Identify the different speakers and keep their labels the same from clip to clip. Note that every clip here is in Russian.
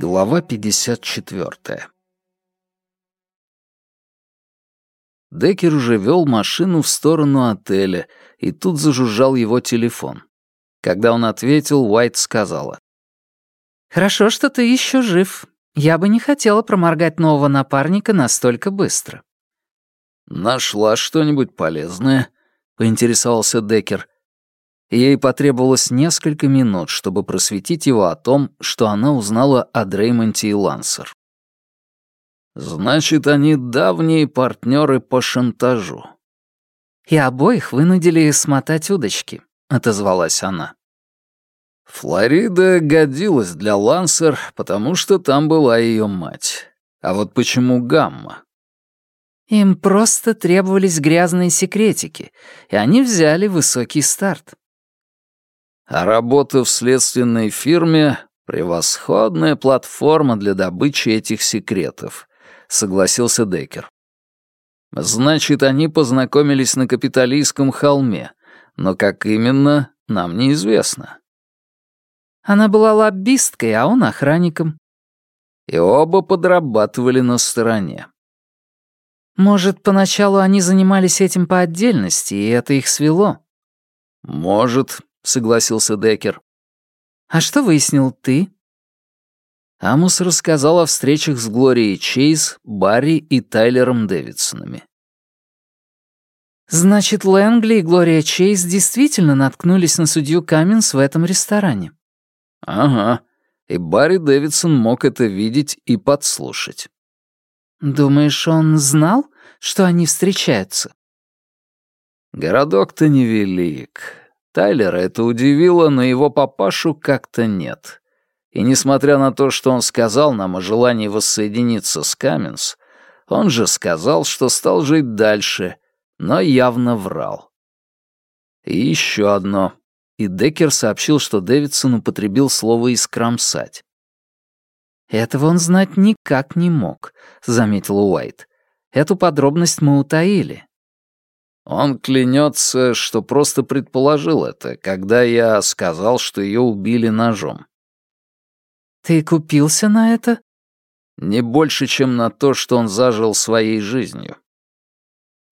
Speaker 1: Глава 54 Деккер уже вел машину в сторону отеля, и тут зажужжал его телефон. Когда он ответил, Уайт сказала.
Speaker 2: «Хорошо, что ты еще жив. Я бы не хотела проморгать нового напарника настолько быстро».
Speaker 1: «Нашла что-нибудь полезное?» — поинтересовался Деккер. Ей потребовалось несколько минут, чтобы просветить его о том, что она узнала о Дреймонте и Лансер. «Значит, они давние партнеры по шантажу».
Speaker 2: «И обоих вынудили смотать удочки», — отозвалась она.
Speaker 1: Флорида годилась для Лансер, потому что там была ее мать. А вот почему Гамма?
Speaker 2: Им просто требовались грязные секретики, и они взяли высокий старт.
Speaker 1: А работа в следственной фирме — превосходная платформа для добычи этих секретов, согласился Деккер. Значит, они познакомились на капиталистском холме, но как именно, нам неизвестно.
Speaker 2: Она была лоббисткой, а он охранником.
Speaker 1: И оба подрабатывали на стороне.
Speaker 2: Может, поначалу они занимались этим по отдельности, и это их свело?
Speaker 1: Может, согласился Деккер.
Speaker 2: «А что выяснил ты?»
Speaker 1: Амус рассказал о встречах с Глорией Чейз, Барри и Тайлером Дэвидсонами.
Speaker 2: «Значит, Лэнгли и Глория Чейз действительно наткнулись на судью Каминс в этом ресторане?»
Speaker 1: «Ага, и Барри Дэвидсон мог это видеть и подслушать».
Speaker 2: «Думаешь, он знал, что они встречаются?»
Speaker 1: «Городок-то невелик. Тайлера это удивило, но его папашу как-то нет. И несмотря на то, что он сказал нам о желании воссоединиться с Каменс, он же сказал, что стал жить дальше, но явно врал. И еще одно. И Деккер сообщил, что Дэвидсон употребил слово «искромсать».
Speaker 2: «Этого он знать никак не мог», — заметил Уайт. «Эту подробность мы утаили.
Speaker 1: Он клянется, что просто предположил это, когда я сказал, что ее убили ножом.
Speaker 2: Ты купился на это?
Speaker 1: Не больше, чем на то, что он зажил своей жизнью.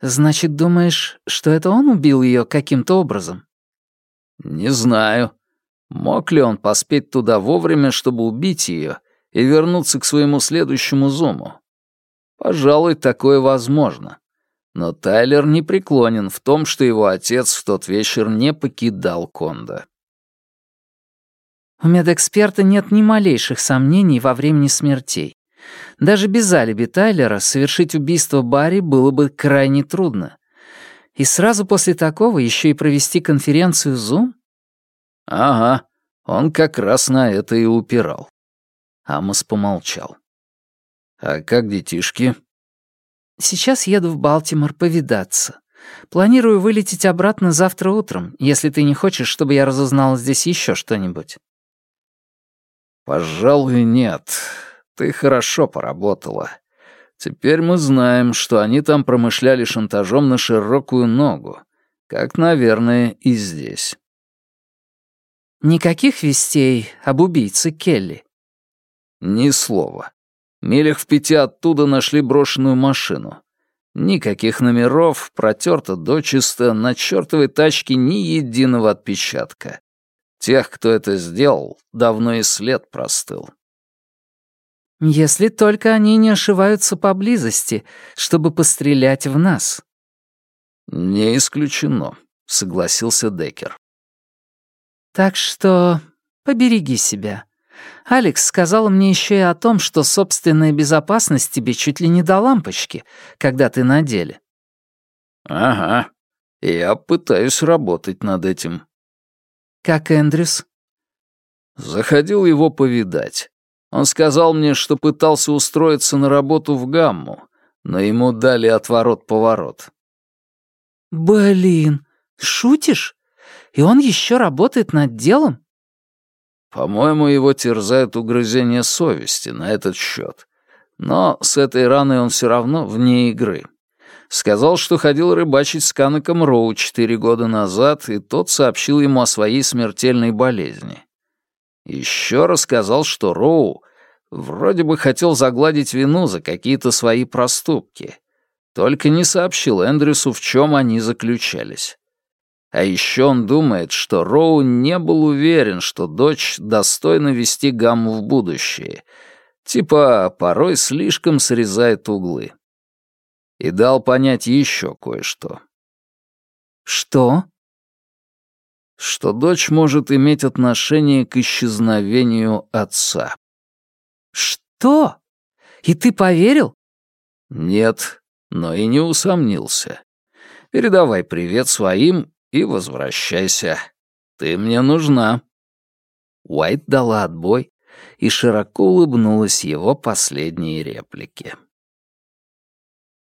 Speaker 2: Значит, думаешь, что это он убил ее каким-то образом?
Speaker 1: Не знаю. Мог ли он поспеть туда вовремя, чтобы убить ее и вернуться к своему следующему зуму? Пожалуй, такое возможно. Но Тайлер не преклонен в том, что его отец в тот вечер не покидал Конда.
Speaker 2: У медэксперта нет ни малейших сомнений во времени смертей. Даже без алиби Тайлера совершить убийство Барри было бы крайне трудно. И сразу после такого еще и провести конференцию Zoom?
Speaker 1: Ага, он как раз на это и упирал. Амос помолчал. А как детишки?
Speaker 2: Сейчас еду в Балтимор повидаться. Планирую вылететь обратно завтра утром, если ты не хочешь, чтобы я разузнал здесь еще что-нибудь».
Speaker 1: «Пожалуй, нет. Ты хорошо поработала. Теперь мы знаем, что они там промышляли шантажом на широкую ногу, как, наверное, и здесь».
Speaker 2: «Никаких вестей об убийце Келли?»
Speaker 1: «Ни слова. Милях в пяти оттуда нашли брошенную машину. Никаких номеров, протерто дочисто, на чертовой тачке ни единого отпечатка. Тех, кто это сделал, давно и след простыл.
Speaker 2: «Если только они не ошиваются поблизости, чтобы пострелять в нас».
Speaker 1: «Не исключено», — согласился Деккер.
Speaker 2: «Так что побереги себя. Алекс сказала мне еще и о том, что собственная безопасность тебе чуть ли не до лампочки, когда ты на деле.
Speaker 1: Ага. Я пытаюсь работать над этим.
Speaker 2: Как Эндрюс?
Speaker 1: Заходил его повидать. Он сказал мне, что пытался устроиться на работу в Гамму, но ему дали отворот-поворот.
Speaker 2: Блин, шутишь? И он еще работает над делом?
Speaker 1: По-моему, его терзает угрызение совести на этот счет. Но с этой раной он все равно вне игры. Сказал, что ходил рыбачить с Канаком Роу четыре года назад, и тот сообщил ему о своей смертельной болезни. Еще рассказал, что Роу Вроде бы хотел загладить вину за какие-то свои проступки. Только не сообщил Эндрюсу, в чем они заключались. А еще он думает, что Роу не был уверен, что дочь достойна вести гамму в будущее. Типа, порой слишком срезает углы. И дал понять еще кое-что.
Speaker 2: «Что?»
Speaker 1: Что дочь может иметь отношение к исчезновению отца.
Speaker 2: «Что? И ты поверил?»
Speaker 1: «Нет, но и не усомнился. Передавай привет своим и возвращайся. Ты мне нужна». Уайт дала отбой и широко улыбнулась его последней реплике.